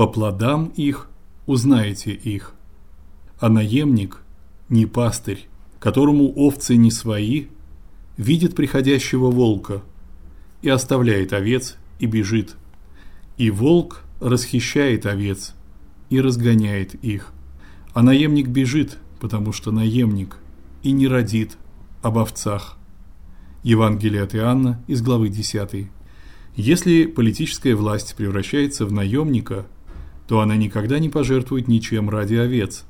По плодам их узнаете их. А наемник, не пастырь, которому овцы не свои, видит приходящего волка и оставляет овец и бежит. И волк расхищает овец и разгоняет их. А наемник бежит, потому что наемник и не родит об овцах. Евангелие от Иоанна из главы 10. Если политическая власть превращается в наемника, то она никогда не пожертвует ничем ради овец.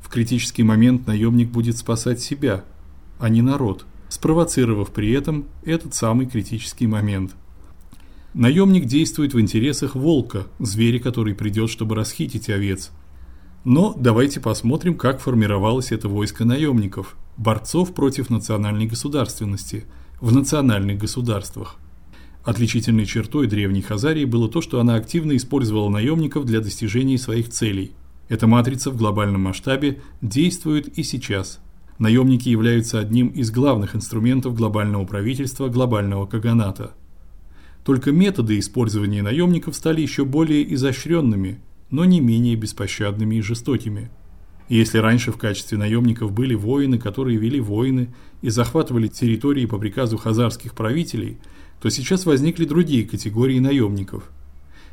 В критический момент наемник будет спасать себя, а не народ, спровоцировав при этом этот самый критический момент. Наемник действует в интересах волка, зверя, который придет, чтобы расхитить овец. Но давайте посмотрим, как формировалось это войско наемников борцов против национальной государственности в национальных государствах. Отличительной чертой древней Хазарии было то, что она активно использовала наемников для достижения своих целей. Эта матрица в глобальном масштабе действует и сейчас. Наемники являются одним из главных инструментов глобального правительства, глобального каганата. Только методы использования наемников стали еще более изощренными, но не менее беспощадными и жестокими. Если раньше в качестве наемников были воины, которые вели войны и захватывали территории по приказу хазарских правителей, то сейчас возникли другие категории наемников.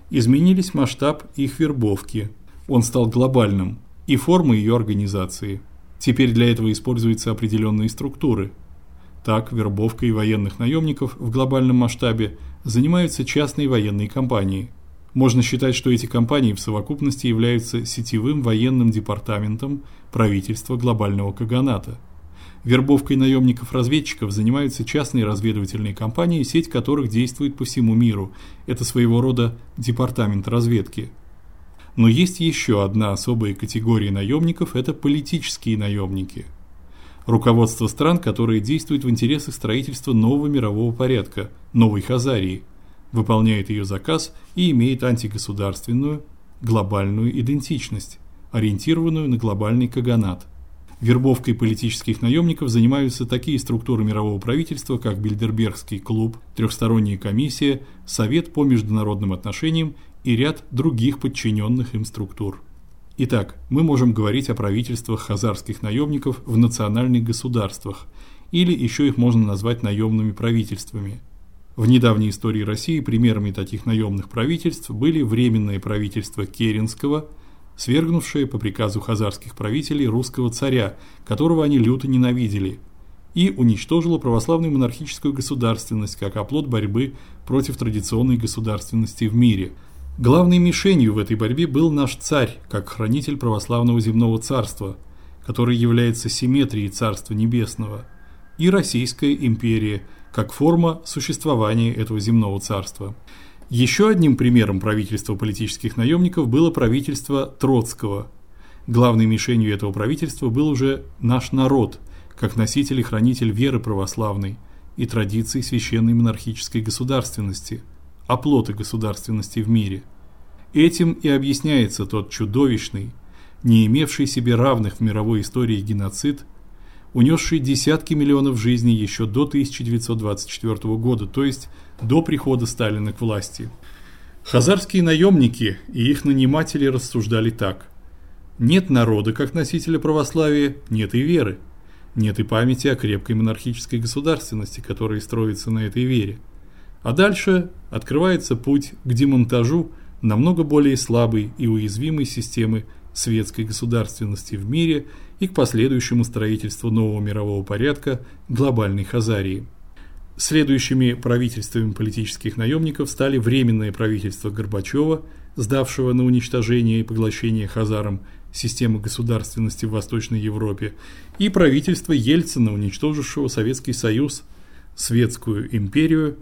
Изменились масштаб их вербовки. Он стал глобальным и форма ее организации. Теперь для этого используются определенные структуры. Так, вербовкой военных наемников в глобальном масштабе занимаются частные военные компании – можно считать, что эти компании в совокупности являются сетевым военным департаментом правительства глобального каганата. Вербовкой наемников-разведчиков занимаются частные разведывательные компании, сеть которых действует по всему миру. Это своего рода департамент разведки. Но есть еще одна особая категория наемников – это политические наемники. Руководство стран, которые действуют в интересах строительства нового мирового порядка, новой Хазарии – выполняет ее заказ и имеет антигосударственную, глобальную идентичность, ориентированную на глобальный каганат. Вербовкой политических наемников занимаются такие структуры мирового правительства, как Бильдербергский клуб, трехсторонняя комиссия, Совет по международным отношениям и ряд других подчиненных им структур. Итак, мы можем говорить о правительствах хазарских наемников в национальных государствах, или еще их можно назвать наемными правительствами – в недавней истории России примерами таких наемных правительств были временное правительство Керенского, свергнувшее по приказу хазарских правителей русского царя, которого они люто ненавидели, и уничтожило православную монархическую государственность как оплот борьбы против традиционной государственности в мире. Главной мишенью в этой борьбе был наш царь, как хранитель православного земного царства, который является симметрией Царства Небесного, и Российская империя – как форма существования этого земного царства. Еще одним примером правительства политических наемников было правительство Троцкого. Главной мишенью этого правительства был уже наш народ, как носитель и хранитель веры православной и традиций священной монархической государственности, оплота государственности в мире. Этим и объясняется тот чудовищный, не имевший себе равных в мировой истории геноцид – унесший десятки миллионов жизней еще до 1924 года, то есть до прихода Сталина к власти. Хазарские наемники и их наниматели рассуждали так: нет народа как носителя православия, нет и веры. Нет и памяти о крепкой монархической государственности, которая строится на этой вере. А дальше открывается путь к демонтажу намного более слабой и уязвимой системы светской государственности в мире и к последующему строительству нового мирового порядка глобальной Хазарии. Следующими правительствами политических наемников стали временное правительство Горбачева, сдавшего на уничтожение и поглощение хазарам системы государственности в Восточной Европе, и правительство Ельцина, уничтожившего Советский Союз, светскую империю,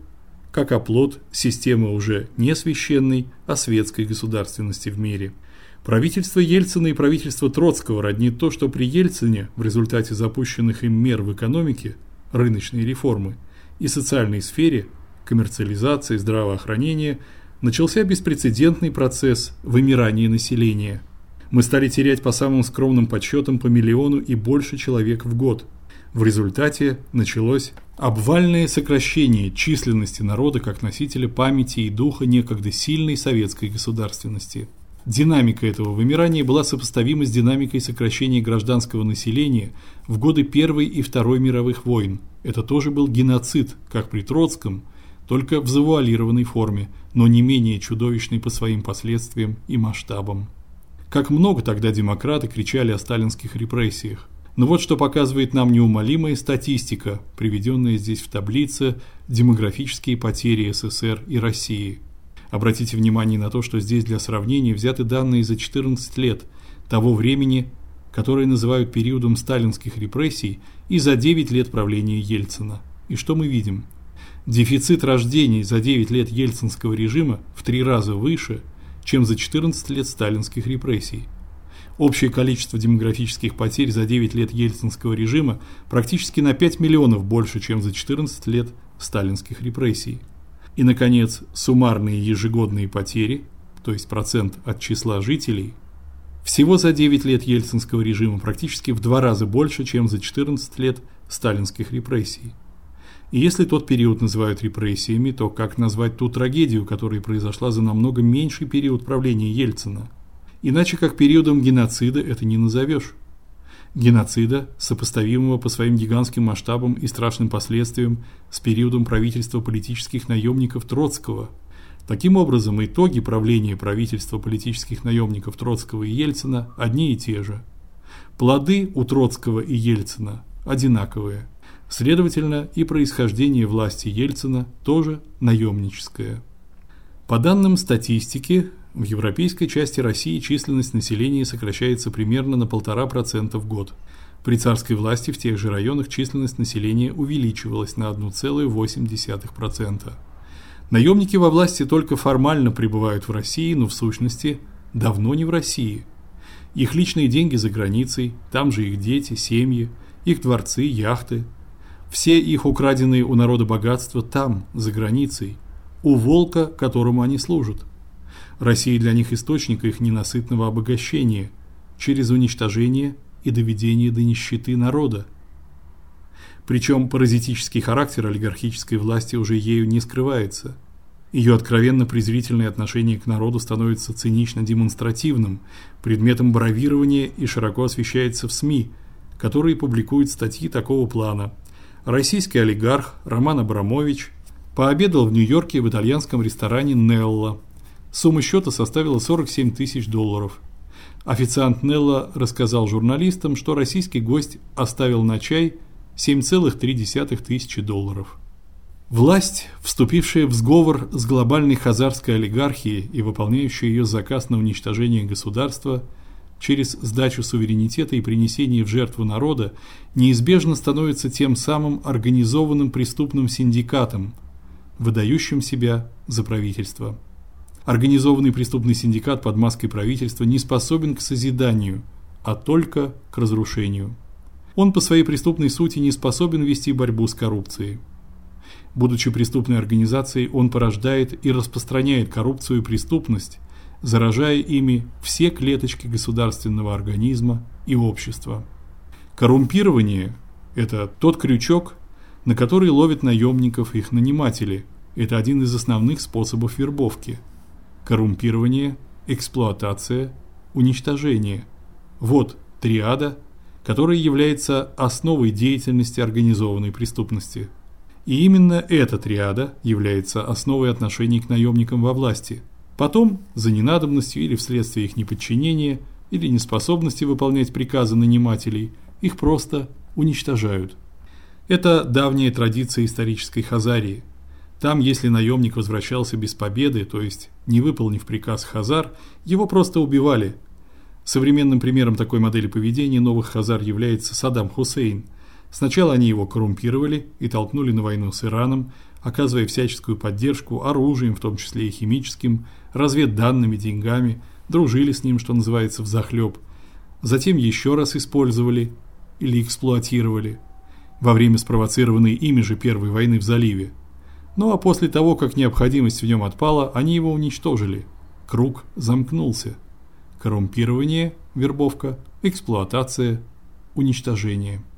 как оплот системы уже не священной, а светской государственности в мире – Правительство Ельцина и правительство Троцкого роднит то, что при Ельцине в результате запущенных им мер в экономике, рыночной реформы и социальной сфере, коммерциализации, здравоохранения, начался беспрецедентный процесс вымирания населения. Мы стали терять по самым скромным подсчетам по миллиону и больше человек в год. В результате началось обвальное сокращение численности народа как носителя памяти и духа некогда сильной советской государственности – Динамика этого вымирания была сопоставима с динамикой сокращения гражданского населения в годы Первой и Второй мировых войн. Это тоже был геноцид, как при Троцком, только в завуалированной форме, но не менее чудовищный по своим последствиям и масштабам. Как много тогда демократы кричали о сталинских репрессиях. Но вот что показывает нам неумолимая статистика, приведенная здесь в таблице демографические потери СССР и России – Обратите внимание на то, что здесь для сравнения взяты данные за 14 лет того времени, которое называют периодом сталинских репрессий, и за 9 лет правления Ельцина. И что мы видим? Дефицит рождений за 9 лет ельцинского режима в три раза выше, чем за 14 лет сталинских репрессий. Общее количество демографических потерь за 9 лет ельцинского режима практически на 5 миллионов больше, чем за 14 лет сталинских репрессий. И, наконец, суммарные ежегодные потери, то есть процент от числа жителей, всего за 9 лет ельцинского режима практически в два раза больше, чем за 14 лет сталинских репрессий. И если тот период называют репрессиями, то как назвать ту трагедию, которая произошла за намного меньший период правления Ельцина? Иначе как периодом геноцида это не назовешь геноцида, сопоставимого по своим гигантским масштабам и страшным последствиям с периодом правительства политических наемников Троцкого. Таким образом, итоги правления правительства политических наемников Троцкого и Ельцина одни и те же. Плоды у Троцкого и Ельцина одинаковые. Следовательно, и происхождение власти Ельцина тоже наемническое. По данным статистики, в европейской части России численность населения сокращается примерно на 1,5% в год. При царской власти в тех же районах численность населения увеличивалась на 1,8%. Наемники во власти только формально пребывают в России, но в сущности давно не в России. Их личные деньги за границей, там же их дети, семьи, их дворцы, яхты. Все их украденные у народа богатства там, за границей, у волка, которому они служат. Россия для них источник их ненасытного обогащения через уничтожение и доведение до нищеты народа. Причем паразитический характер олигархической власти уже ею не скрывается. Ее откровенно презрительное отношение к народу становится цинично-демонстративным, предметом бравирования и широко освещается в СМИ, которые публикуют статьи такого плана. Российский олигарх Роман Абрамович пообедал в Нью-Йорке в итальянском ресторане Нелла Сумма счета составила 47 тысяч долларов. Официант Нелла рассказал журналистам, что российский гость оставил на чай 7,3 тысячи долларов. Власть, вступившая в сговор с глобальной хазарской олигархией и выполняющая ее заказ на уничтожение государства через сдачу суверенитета и принесение в жертву народа, неизбежно становится тем самым организованным преступным синдикатом, выдающим себя за правительство. Организованный преступный синдикат под маской правительства не способен к созиданию, а только к разрушению. Он по своей преступной сути не способен вести борьбу с коррупцией. Будучи преступной организацией, он порождает и распространяет коррупцию и преступность, заражая ими все клеточки государственного организма и общества. Коррумпирование это тот крючок, на который ловят наемников их наниматели. Это один из основных способов вербовки – коррумпирование, эксплуатация, уничтожение. Вот триада, которая является основой деятельности организованной преступности. И именно эта триада является основой отношений к наемникам во власти. Потом, за ненадобностью или вследствие их неподчинения или неспособности выполнять приказы нанимателей, их просто уничтожают. Это давняя традиция исторической Хазарии – там, если наемник возвращался без победы, то есть не выполнив приказ Хазар, его просто убивали. Современным примером такой модели поведения новых Хазар является Саддам Хусейн. Сначала они его коррумпировали и толкнули на войну с Ираном, оказывая всяческую поддержку оружием, в том числе и химическим, разведданными, деньгами, дружили с ним, что называется, взахлёб. Затем еще раз использовали или эксплуатировали во время спровоцированной ими же первой войны в заливе. Ну а после того, как необходимость в нем отпала, они его уничтожили. Круг замкнулся. Коррумпирование, вербовка, эксплуатация, уничтожение –